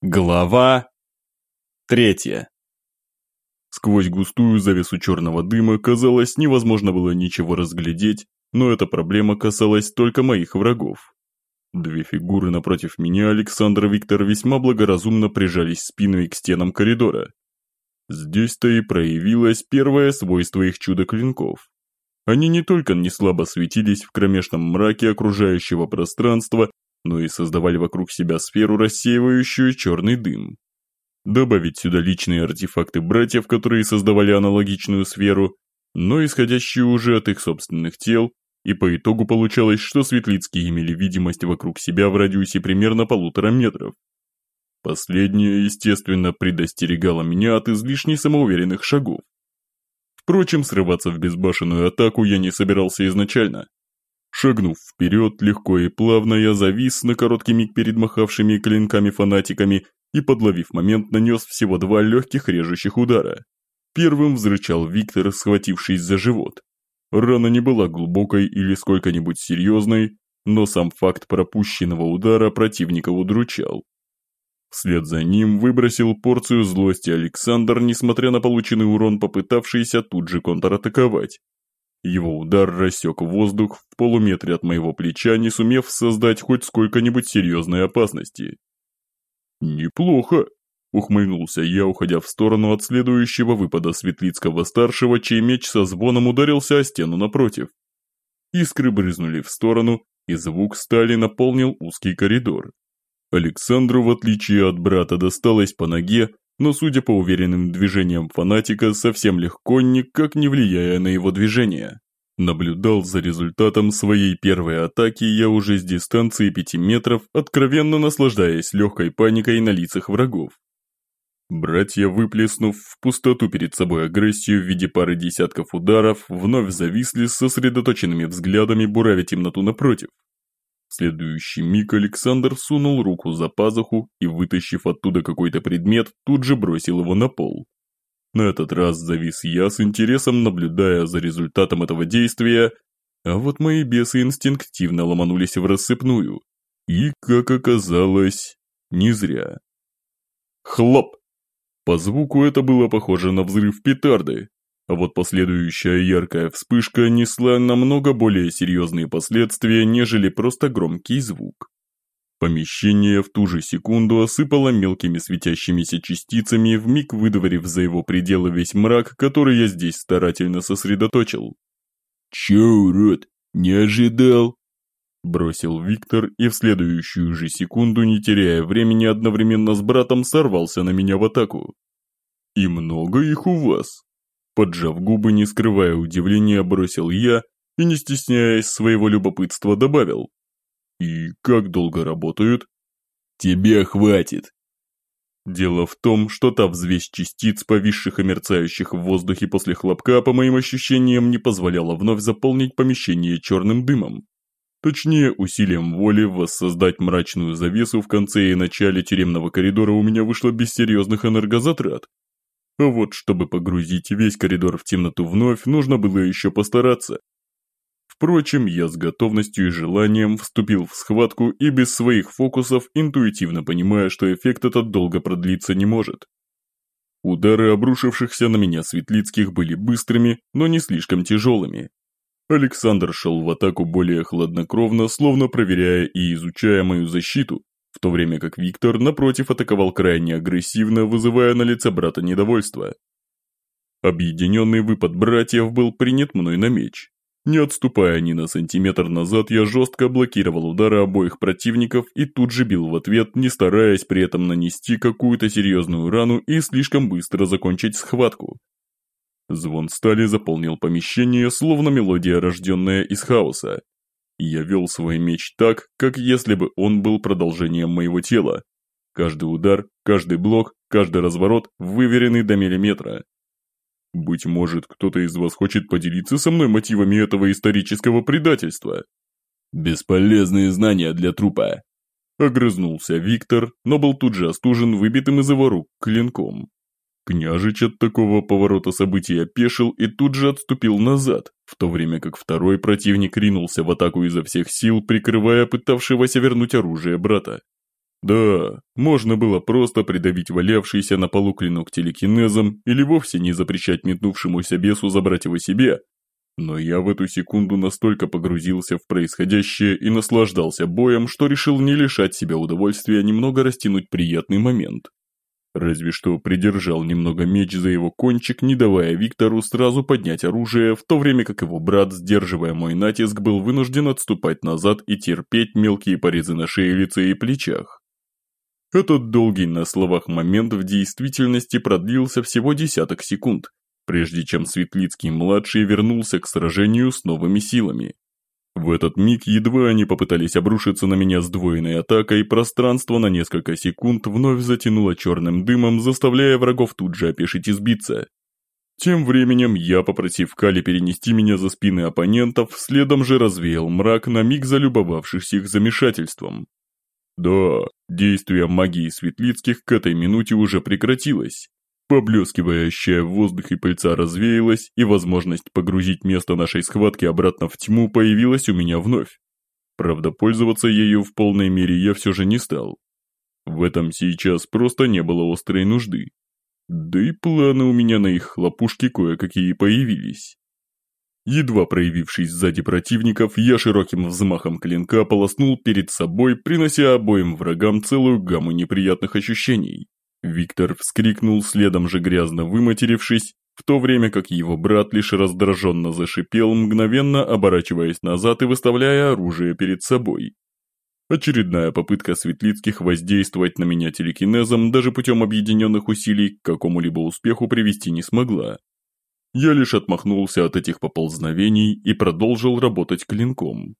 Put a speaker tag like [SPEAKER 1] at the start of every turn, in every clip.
[SPEAKER 1] Глава третья. Сквозь густую завесу черного дыма, казалось, невозможно было ничего разглядеть, но эта проблема касалась только моих врагов. Две фигуры напротив меня, Александр и Виктор, весьма благоразумно прижались спиной к стенам коридора. Здесь-то и проявилось первое свойство их чудо-клинков. Они не только не слабо светились в кромешном мраке окружающего пространства, но и создавали вокруг себя сферу, рассеивающую черный дым. Добавить сюда личные артефакты братьев, которые создавали аналогичную сферу, но исходящие уже от их собственных тел, и по итогу получалось, что светлицкие имели видимость вокруг себя в радиусе примерно полутора метров. Последнее, естественно, предостерегало меня от излишне самоуверенных шагов. Впрочем, срываться в безбашенную атаку я не собирался изначально. Шагнув вперед, легко и плавно я завис на короткий миг перед махавшими клинками фанатиками и, подловив момент, нанес всего два легких режущих удара. Первым взрычал Виктор, схватившись за живот. Рана не была глубокой или сколько-нибудь серьезной, но сам факт пропущенного удара противника удручал. Вслед за ним выбросил порцию злости Александр, несмотря на полученный урон, попытавшийся тут же контратаковать. Его удар рассек воздух в полуметре от моего плеча, не сумев создать хоть сколько-нибудь серьезной опасности. «Неплохо», – ухмыльнулся я, уходя в сторону от следующего выпада Светлицкого-старшего, чей меч со звоном ударился о стену напротив. Искры брызнули в сторону, и звук стали наполнил узкий коридор. Александру, в отличие от брата, досталось по ноге, но, судя по уверенным движениям фанатика, совсем легко, никак не влияя на его движения. Наблюдал за результатом своей первой атаки я уже с дистанции пяти метров, откровенно наслаждаясь легкой паникой на лицах врагов. Братья, выплеснув в пустоту перед собой агрессию в виде пары десятков ударов, вновь зависли с сосредоточенными взглядами, буравя темноту напротив. В следующий миг Александр сунул руку за пазуху и, вытащив оттуда какой-то предмет, тут же бросил его на пол. На этот раз завис я с интересом, наблюдая за результатом этого действия, а вот мои бесы инстинктивно ломанулись в рассыпную. И, как оказалось, не зря. Хлоп! По звуку это было похоже на взрыв петарды, а вот последующая яркая вспышка несла намного более серьезные последствия, нежели просто громкий звук. Помещение в ту же секунду осыпало мелкими светящимися частицами, вмиг выдворив за его пределы весь мрак, который я здесь старательно сосредоточил. «Чё, урод, не ожидал?» Бросил Виктор и в следующую же секунду, не теряя времени, одновременно с братом сорвался на меня в атаку. «И много их у вас?» Поджав губы, не скрывая удивления, бросил я и, не стесняясь своего любопытства, добавил. «И как долго работают?» «Тебе хватит!» Дело в том, что та взвесь частиц, повисших и мерцающих в воздухе после хлопка, по моим ощущениям, не позволяла вновь заполнить помещение черным дымом. Точнее, усилием воли воссоздать мрачную завесу в конце и начале тюремного коридора у меня вышло без серьезных энергозатрат, вот чтобы погрузить весь коридор в темноту вновь, нужно было еще постараться. Впрочем, я с готовностью и желанием вступил в схватку и без своих фокусов, интуитивно понимая, что эффект этот долго продлиться не может. Удары обрушившихся на меня светлицких были быстрыми, но не слишком тяжелыми. Александр шел в атаку более хладнокровно, словно проверяя и изучая мою защиту, в то время как Виктор, напротив, атаковал крайне агрессивно, вызывая на лице брата недовольство. Объединенный выпад братьев был принят мной на меч. Не отступая ни на сантиметр назад, я жестко блокировал удары обоих противников и тут же бил в ответ, не стараясь при этом нанести какую-то серьезную рану и слишком быстро закончить схватку. Звон стали заполнил помещение, словно мелодия, рожденная из хаоса, я вел свой меч так, как если бы он был продолжением моего тела. Каждый удар, каждый блок, каждый разворот выверенный до миллиметра. Быть может, кто-то из вас хочет поделиться со мной мотивами этого исторического предательства? Бесполезные знания для трупа. Огрызнулся Виктор, но был тут же остужен выбитым из его рук клинком. Княжич от такого поворота событий опешил и тут же отступил назад, в то время как второй противник ринулся в атаку изо всех сил, прикрывая пытавшегося вернуть оружие брата. Да, можно было просто придавить валявшийся на полу клинок телекинезом или вовсе не запрещать метнувшемуся бесу забрать его себе. Но я в эту секунду настолько погрузился в происходящее и наслаждался боем, что решил не лишать себя удовольствия немного растянуть приятный момент. Разве что придержал немного меч за его кончик, не давая Виктору сразу поднять оружие, в то время как его брат, сдерживая мой натиск, был вынужден отступать назад и терпеть мелкие порезы на шее, лице и плечах. Этот долгий на словах момент в действительности продлился всего десяток секунд, прежде чем Светлицкий-младший вернулся к сражению с новыми силами. В этот миг едва они попытались обрушиться на меня сдвоенной атакой, пространство на несколько секунд вновь затянуло черным дымом, заставляя врагов тут же опешить и сбиться. Тем временем я, попросив Кали перенести меня за спины оппонентов, следом же развеял мрак, на миг залюбовавшихся их замешательством. Да, действие магии Светлицких к этой минуте уже прекратилось. Поблескивающая в воздухе пыльца развеялась, и возможность погрузить место нашей схватки обратно в тьму появилась у меня вновь. Правда, пользоваться ею в полной мере я все же не стал. В этом сейчас просто не было острой нужды. Да и планы у меня на их хлопушки кое-какие появились. Едва проявившись сзади противников, я широким взмахом клинка полоснул перед собой, принося обоим врагам целую гамму неприятных ощущений. Виктор вскрикнул, следом же грязно выматерившись, в то время как его брат лишь раздраженно зашипел, мгновенно оборачиваясь назад и выставляя оружие перед собой. Очередная попытка Светлицких воздействовать на меня телекинезом даже путем объединенных усилий к какому-либо успеху привести не смогла. Я лишь отмахнулся от этих поползновений и продолжил работать клинком.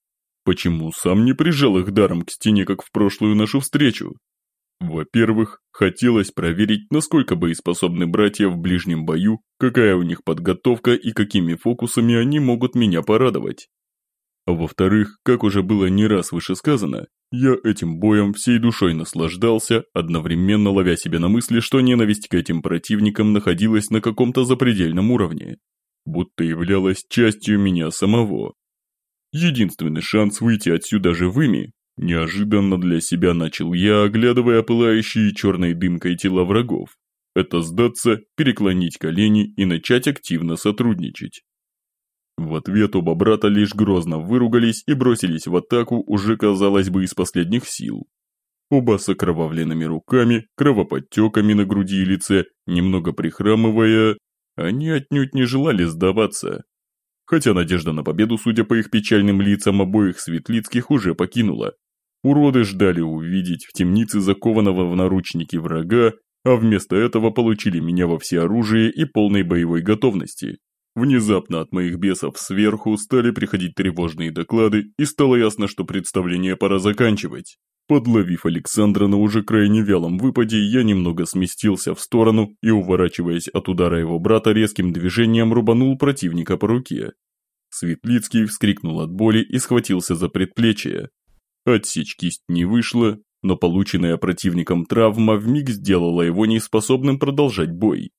[SPEAKER 1] Почему сам не прижал их даром к стене, как в прошлую нашу встречу? Во-первых, хотелось проверить, насколько боеспособны братья в ближнем бою, какая у них подготовка и какими фокусами они могут меня порадовать. А во-вторых, как уже было не раз вышесказано, я этим боем всей душой наслаждался, одновременно ловя себя на мысли, что ненависть к этим противникам находилась на каком-то запредельном уровне, будто являлась частью меня самого. Единственный шанс выйти отсюда живыми – неожиданно для себя начал я, оглядывая пылающие черной дымкой тела врагов. Это сдаться, переклонить колени и начать активно сотрудничать. В ответ оба брата лишь грозно выругались и бросились в атаку уже, казалось бы, из последних сил. Оба с окровавленными руками, кровоподтеками на груди и лице, немного прихрамывая, они отнюдь не желали сдаваться. Хотя надежда на победу, судя по их печальным лицам обоих светлицких, уже покинула. Уроды ждали увидеть в темнице закованного в наручники врага, а вместо этого получили меня во всеоружии и полной боевой готовности. Внезапно от моих бесов сверху стали приходить тревожные доклады, и стало ясно, что представление пора заканчивать. Подловив Александра на уже крайне вялом выпаде, я немного сместился в сторону и, уворачиваясь от удара его брата, резким движением рубанул противника по руке. Светлицкий вскрикнул от боли и схватился за предплечье. Отсечь кисть не вышло, но полученная противником травма вмиг сделала его неспособным продолжать бой.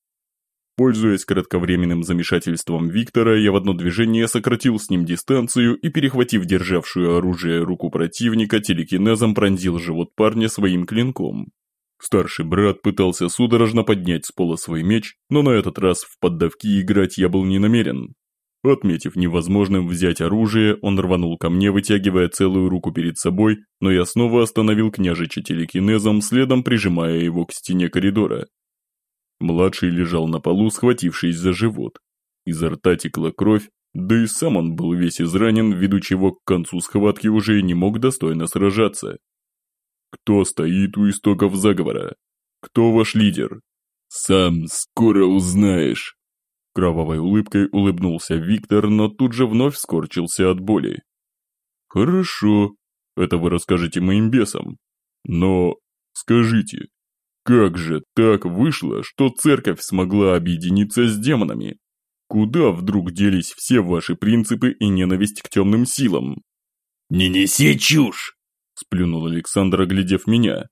[SPEAKER 1] Пользуясь кратковременным замешательством Виктора, я в одно движение сократил с ним дистанцию и, перехватив державшую оружие руку противника, телекинезом пронзил живот парня своим клинком. Старший брат пытался судорожно поднять с пола свой меч, но на этот раз в поддавки играть я был не намерен. Отметив невозможным взять оружие, он рванул ко мне, вытягивая целую руку перед собой, но я снова остановил княжича телекинезом, следом прижимая его к стене коридора. Младший лежал на полу, схватившись за живот. Изо рта текла кровь, да и сам он был весь изранен, ввиду чего к концу схватки уже и не мог достойно сражаться. Кто стоит у истоков заговора? Кто ваш лидер? Сам скоро узнаешь. Кровавой улыбкой улыбнулся Виктор, но тут же вновь скорчился от боли. Хорошо, это вы расскажете моим бесам. Но скажите, как же так вышло, что церковь смогла объединиться с демонами? Куда вдруг делись все ваши принципы и ненависть к темным силам?
[SPEAKER 2] «Не неси чушь!» – сплюнул Александр, оглядев меня.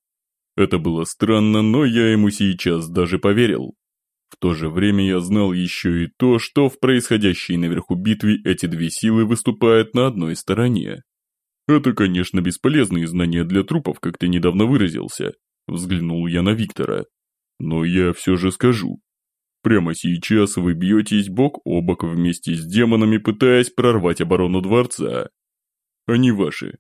[SPEAKER 1] Это было странно, но я ему сейчас даже поверил. В то же время я знал еще и то, что в происходящей наверху битве эти две силы выступают на одной стороне. Это, конечно, бесполезные знания для трупов, как ты недавно выразился, взглянул я на Виктора. Но я все же скажу. Прямо сейчас вы бьетесь бок о бок вместе с демонами, пытаясь прорвать оборону дворца. Они ваши,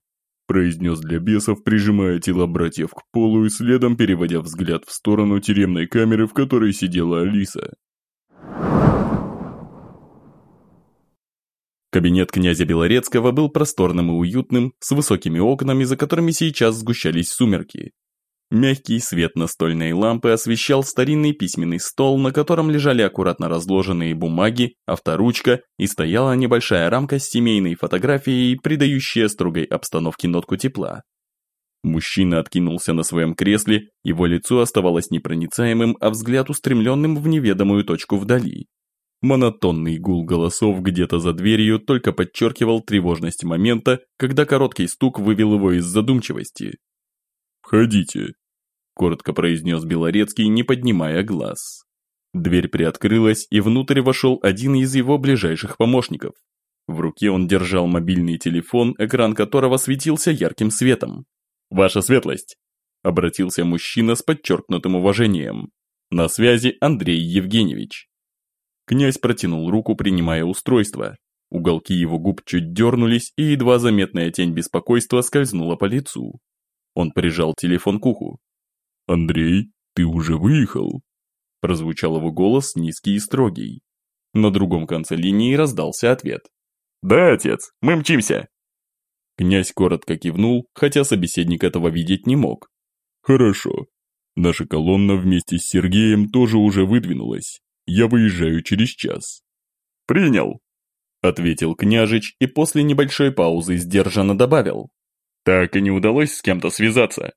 [SPEAKER 1] произнес для бесов, прижимая тела братьев к полу и следом переводя взгляд в сторону тюремной камеры, в которой сидела Алиса.
[SPEAKER 3] Кабинет князя Белорецкого был просторным и уютным, с высокими окнами, за которыми сейчас сгущались сумерки. Мягкий свет настольной лампы освещал старинный письменный стол, на котором лежали аккуратно разложенные бумаги, авторучка и стояла небольшая рамка с семейной фотографией, придающая строгой обстановке нотку тепла. Мужчина откинулся на своем кресле, его лицо оставалось непроницаемым, а взгляд устремленным в неведомую точку вдали. Монотонный гул голосов где-то за дверью только подчеркивал тревожность момента, когда короткий стук вывел его из задумчивости.
[SPEAKER 1] «Входите», –
[SPEAKER 3] коротко произнес Белорецкий, не поднимая глаз. Дверь приоткрылась, и внутрь вошел один из его ближайших помощников. В руке он держал мобильный телефон, экран которого светился ярким светом. «Ваша светлость!» – обратился мужчина с подчеркнутым уважением. «На связи Андрей Евгеньевич». Князь протянул руку, принимая устройство. Уголки его губ чуть дернулись, и едва заметная тень беспокойства скользнула по лицу. Он прижал телефон к уху.
[SPEAKER 1] «Андрей, ты уже выехал?»
[SPEAKER 3] Прозвучал его голос низкий и строгий. На другом конце линии раздался ответ. «Да, отец, мы мчимся!» Князь коротко кивнул, хотя собеседник этого видеть не мог.
[SPEAKER 1] «Хорошо. Наша колонна вместе с Сергеем тоже уже выдвинулась. Я выезжаю через час».
[SPEAKER 3] «Принял», – ответил княжич и после небольшой паузы сдержанно добавил. «Так и не удалось с кем-то связаться».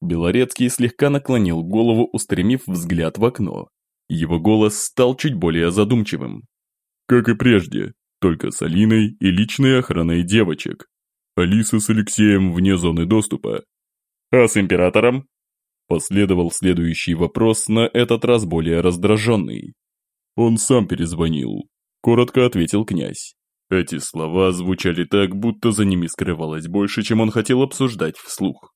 [SPEAKER 3] Белорецкий слегка наклонил голову, устремив взгляд в окно. Его голос стал чуть более задумчивым.
[SPEAKER 1] «Как и прежде, только с Алиной и личной охраной девочек. Алиса с Алексеем вне зоны доступа.
[SPEAKER 3] А с Императором?»
[SPEAKER 1] Последовал следующий вопрос, на этот раз более раздраженный. «Он сам перезвонил», – коротко ответил князь. Эти слова звучали так, будто за ними скрывалось больше, чем он хотел обсуждать вслух.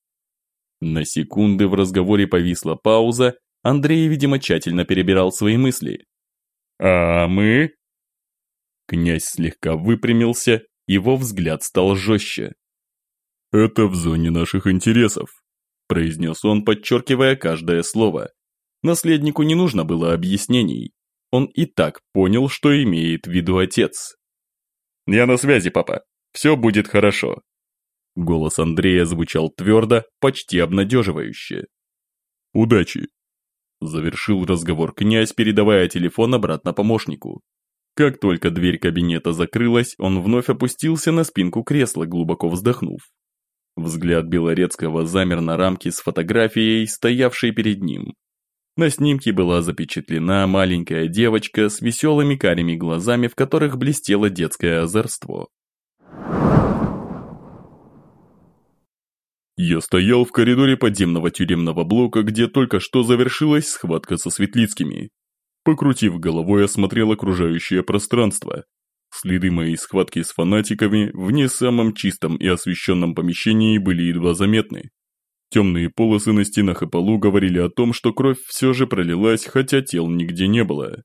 [SPEAKER 3] На секунды в разговоре повисла пауза, Андрей, видимо, тщательно перебирал свои мысли. «А мы?» Князь слегка выпрямился, его взгляд стал жестче.
[SPEAKER 1] «Это в зоне наших интересов»,
[SPEAKER 3] произнес он, подчеркивая каждое слово. Наследнику не нужно было объяснений. Он и так понял, что имеет в виду отец. «Я на связи, папа. Все будет хорошо». Голос Андрея звучал твердо, почти обнадеживающе.
[SPEAKER 1] «Удачи!»
[SPEAKER 3] Завершил разговор князь, передавая телефон обратно помощнику. Как только дверь кабинета закрылась, он вновь опустился на спинку кресла, глубоко вздохнув. Взгляд Белорецкого замер на рамке с фотографией, стоявшей перед ним. На снимке была запечатлена маленькая девочка с веселыми карими глазами, в которых блестело детское озорство.
[SPEAKER 1] Я стоял в коридоре подземного тюремного блока, где только что завершилась схватка со Светлицкими. Покрутив головой, осмотрел окружающее пространство. Следы моей схватки с фанатиками в не самом чистом и освещенном помещении были едва заметны. Темные полосы на стенах и полу говорили о том, что кровь все же пролилась, хотя тел нигде не было.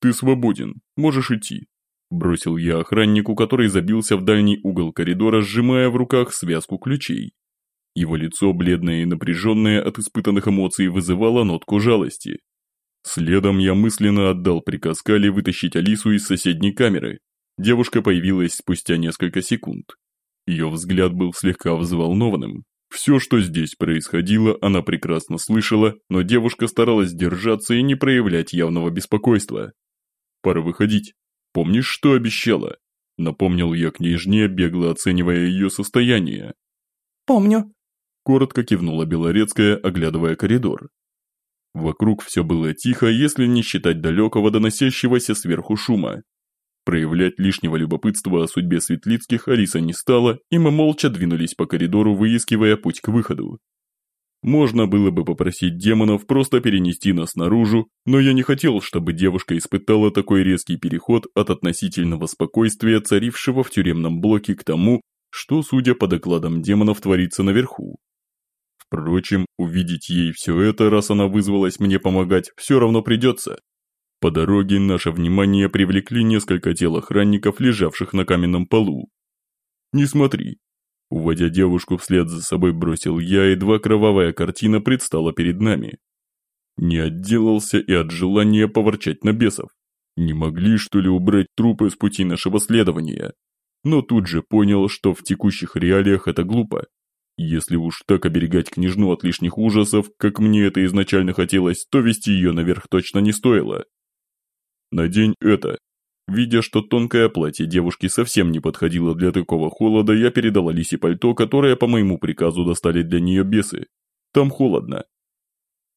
[SPEAKER 1] «Ты свободен, можешь идти», – бросил я охраннику, который забился в дальний угол коридора, сжимая в руках связку ключей. Его лицо, бледное и напряженное от испытанных эмоций, вызывало нотку жалости. Следом я мысленно отдал приказ Кали вытащить Алису из соседней камеры. Девушка появилась спустя несколько секунд. Ее взгляд был слегка взволнованным. Все, что здесь происходило, она прекрасно слышала, но девушка старалась держаться и не проявлять явного беспокойства. «Пора выходить. Помнишь, что обещала?» Напомнил я княжне, бегло оценивая ее состояние.
[SPEAKER 4] «Помню», –
[SPEAKER 1] коротко кивнула Белорецкая, оглядывая коридор. Вокруг все было тихо, если не считать далекого доносящегося сверху шума. Проявлять лишнего любопытства о судьбе Светлицких Алиса не стала, и мы молча двинулись по коридору, выискивая путь к выходу. Можно было бы попросить демонов просто перенести нас наружу, но я не хотел, чтобы девушка испытала такой резкий переход от относительного спокойствия, царившего в тюремном блоке, к тому, что, судя по докладам демонов, творится наверху. Впрочем, увидеть ей все это, раз она вызвалась мне помогать, все равно придется. По дороге наше внимание привлекли несколько тел охранников, лежавших на каменном полу. «Не смотри!» Уводя девушку вслед за собой бросил я, и два кровавая картина предстала перед нами. Не отделался и от желания поворчать на бесов. Не могли, что ли, убрать трупы с пути нашего следования? Но тут же понял, что в текущих реалиях это глупо. Если уж так оберегать княжну от лишних ужасов, как мне это изначально хотелось, то вести ее наверх точно не стоило. Надень это. Видя, что тонкое платье девушки совсем не подходило для такого холода, я передал Алисе пальто, которое по моему приказу достали для нее бесы. Там холодно.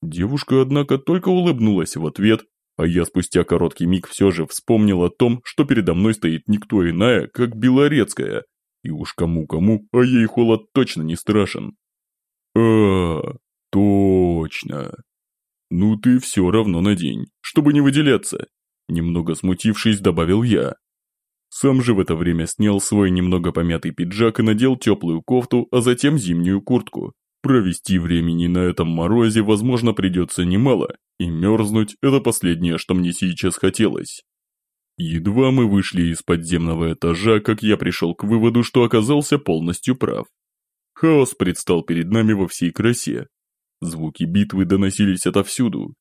[SPEAKER 1] Девушка, однако, только улыбнулась в ответ, а я спустя короткий миг все же вспомнил о том, что передо мной стоит никто иная, как Белорецкая, и уж кому-кому, а ей холод точно не страшен. А, точно. Ну ты все равно надень, чтобы не выделяться. Немного смутившись, добавил я. Сам же в это время снял свой немного помятый пиджак и надел теплую кофту, а затем зимнюю куртку. Провести времени на этом морозе, возможно, придется немало, и мерзнуть – это последнее, что мне сейчас хотелось. Едва мы вышли из подземного этажа, как я пришел к выводу, что оказался полностью прав. Хаос предстал перед нами во всей красе. Звуки битвы доносились отовсюду.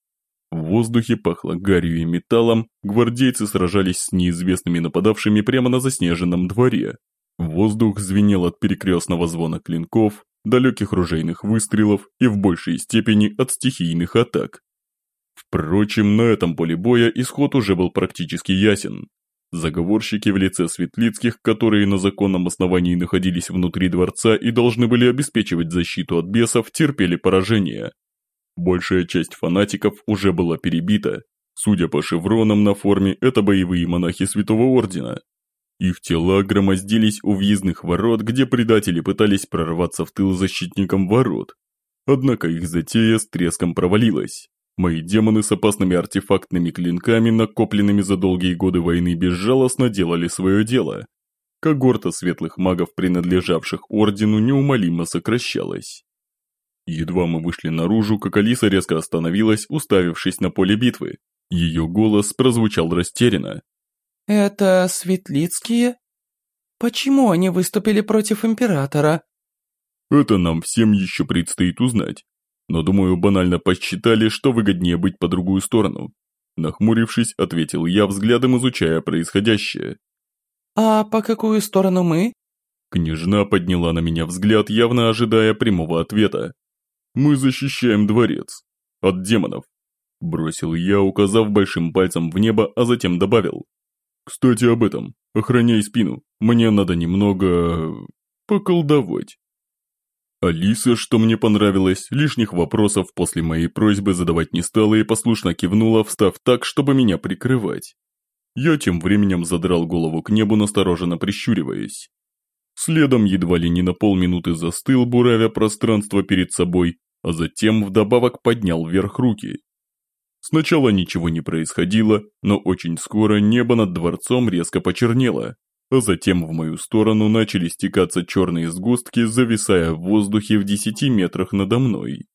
[SPEAKER 1] В воздухе пахло гарью и металлом, гвардейцы сражались с неизвестными нападавшими прямо на заснеженном дворе. Воздух звенел от перекрестного звона клинков, далеких ружейных выстрелов и в большей степени от стихийных атак. Впрочем, на этом поле боя исход уже был практически ясен. Заговорщики в лице Светлицких, которые на законном основании находились внутри дворца и должны были обеспечивать защиту от бесов, терпели поражение. Большая часть фанатиков уже была перебита. Судя по шевронам на форме, это боевые монахи Святого Ордена. Их тела громоздились у въездных ворот, где предатели пытались прорваться в тыл защитникам ворот. Однако их затея с треском провалилась. Мои демоны с опасными артефактными клинками, накопленными за долгие годы войны, безжалостно делали свое дело. Когорта светлых магов, принадлежавших Ордену, неумолимо сокращалась. Едва мы вышли наружу, как Алиса резко остановилась, уставившись на поле битвы. Ее голос прозвучал растерянно.
[SPEAKER 4] «Это Светлицкие? Почему они выступили против Императора?»
[SPEAKER 1] «Это нам всем еще предстоит узнать но, думаю, банально посчитали, что выгоднее быть по другую сторону. Нахмурившись, ответил я, взглядом изучая происходящее.
[SPEAKER 4] «А по какую сторону мы?»
[SPEAKER 1] Княжна подняла на меня взгляд, явно ожидая прямого ответа. «Мы защищаем дворец. От демонов», – бросил я, указав большим пальцем в небо, а затем добавил. «Кстати, об этом. Охраняй спину. Мне надо немного... поколдовать». Алиса, что мне понравилось, лишних вопросов после моей просьбы задавать не стала и послушно кивнула, встав так, чтобы меня прикрывать. Я тем временем задрал голову к небу, настороженно прищуриваясь. Следом едва ли не на полминуты застыл, буравя пространство перед собой, а затем вдобавок поднял вверх руки. Сначала ничего не происходило, но очень скоро небо над дворцом резко почернело, а затем в мою сторону начали стекаться черные сгустки, зависая в воздухе в десяти метрах надо мной.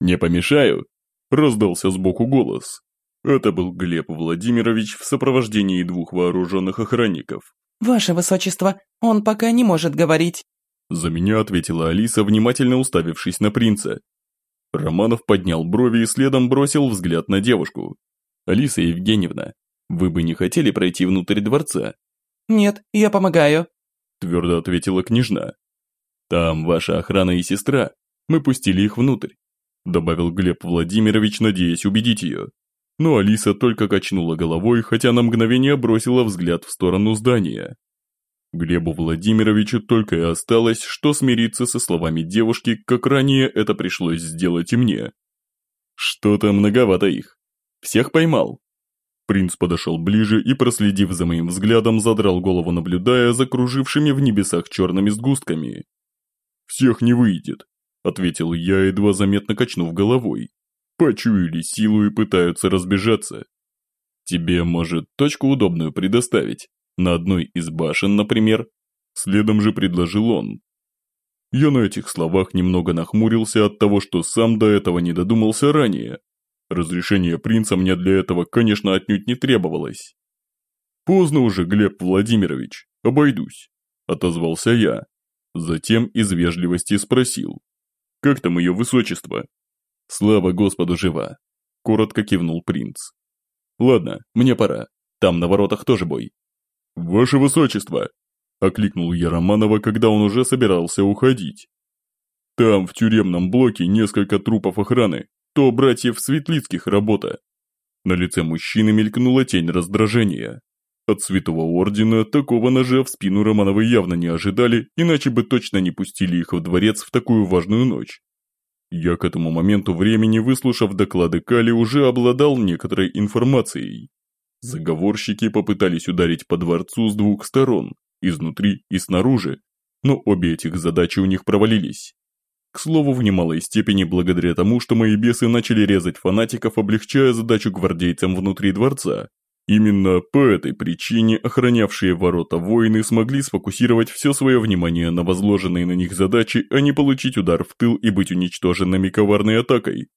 [SPEAKER 1] «Не помешаю?» – раздался сбоку голос. Это был Глеб Владимирович в сопровождении двух вооруженных охранников.
[SPEAKER 4] «Ваше высочество, он пока не может говорить», –
[SPEAKER 1] за меня ответила Алиса, внимательно уставившись на принца. Романов поднял брови и следом бросил взгляд на девушку. «Алиса Евгеньевна, вы бы не хотели пройти внутрь дворца?»
[SPEAKER 4] «Нет, я помогаю», –
[SPEAKER 1] твердо ответила княжна. «Там ваша охрана и сестра. Мы пустили их внутрь», – добавил Глеб Владимирович, надеясь убедить ее. Но Алиса только качнула головой, хотя на мгновение бросила взгляд в сторону здания. Глебу Владимировичу только и осталось, что смириться со словами девушки, как ранее это пришлось сделать и мне. Что-то многовато их. Всех поймал. Принц подошел ближе и, проследив за моим взглядом, задрал голову, наблюдая за кружившими в небесах черными сгустками. «Всех не выйдет», – ответил я, едва заметно качнув головой. «Почуяли силу и пытаются разбежаться. Тебе, может, точку удобную предоставить? На одной из башен, например?» Следом же предложил он. Я на этих словах немного нахмурился от того, что сам до этого не додумался ранее. Разрешение принца мне для этого, конечно, отнюдь не требовалось. «Поздно уже, Глеб Владимирович, обойдусь», – отозвался я. Затем из вежливости спросил. «Как там ее высочество?» «Слава Господу жива», – коротко кивнул принц. «Ладно, мне пора. Там на воротах тоже бой». «Ваше высочество!» – окликнул я Романова, когда он уже собирался уходить. «Там, в тюремном блоке, несколько трупов охраны. То братьев Светлицких работа». На лице мужчины мелькнула тень раздражения. От Святого Ордена такого ножа в спину Романовы явно не ожидали, иначе бы точно не пустили их в дворец в такую важную ночь. Я к этому моменту времени, выслушав доклады Кали, уже обладал некоторой информацией. Заговорщики попытались ударить по дворцу с двух сторон, изнутри и снаружи, но обе этих задачи у них провалились. К слову, в немалой степени благодаря тому, что мои бесы начали резать фанатиков, облегчая задачу гвардейцам внутри дворца, Именно по этой причине охранявшие ворота воины смогли сфокусировать все свое внимание на возложенные на них задачи, а не получить удар в тыл и быть уничтоженными коварной атакой.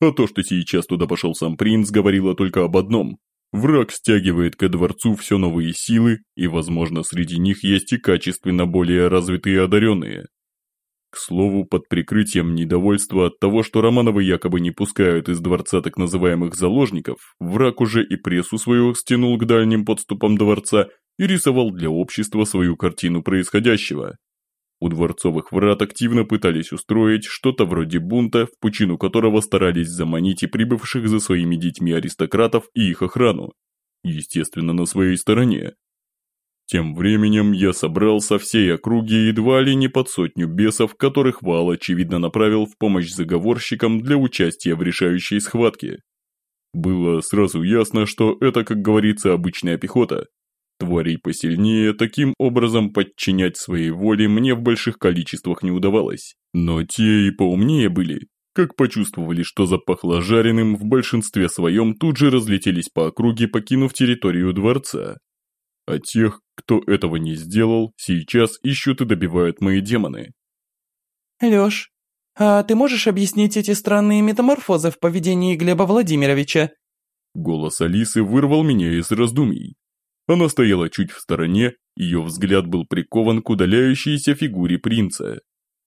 [SPEAKER 1] А то, что сейчас туда пошел сам принц, говорило только об одном. Враг стягивает ко дворцу все новые силы, и, возможно, среди них есть и качественно более развитые одаренные. К слову, под прикрытием недовольства от того, что Романовы якобы не пускают из дворца так называемых заложников, враг уже и прессу свою стянул к дальним подступам дворца и рисовал для общества свою картину происходящего. У дворцовых врат активно пытались устроить что-то вроде бунта, в пучину которого старались заманить и прибывших за своими детьми аристократов и их охрану. Естественно, на своей стороне. Тем временем я собрал со всей округи едва ли не под сотню бесов, которых Вал очевидно направил в помощь заговорщикам для участия в решающей схватке. Было сразу ясно, что это, как говорится, обычная пехота. Тварей посильнее таким образом подчинять своей воле мне в больших количествах не удавалось. Но те и поумнее были, как почувствовали, что запахло жареным, в большинстве своем тут же разлетелись по округе, покинув территорию дворца. А тех, кто этого не сделал, сейчас ищут и добивают мои демоны.
[SPEAKER 4] Лёш, а ты можешь объяснить эти странные метаморфозы в поведении Глеба Владимировича?
[SPEAKER 1] Голос Алисы вырвал меня из раздумий. Она стояла чуть в стороне, ее взгляд был прикован к удаляющейся фигуре принца.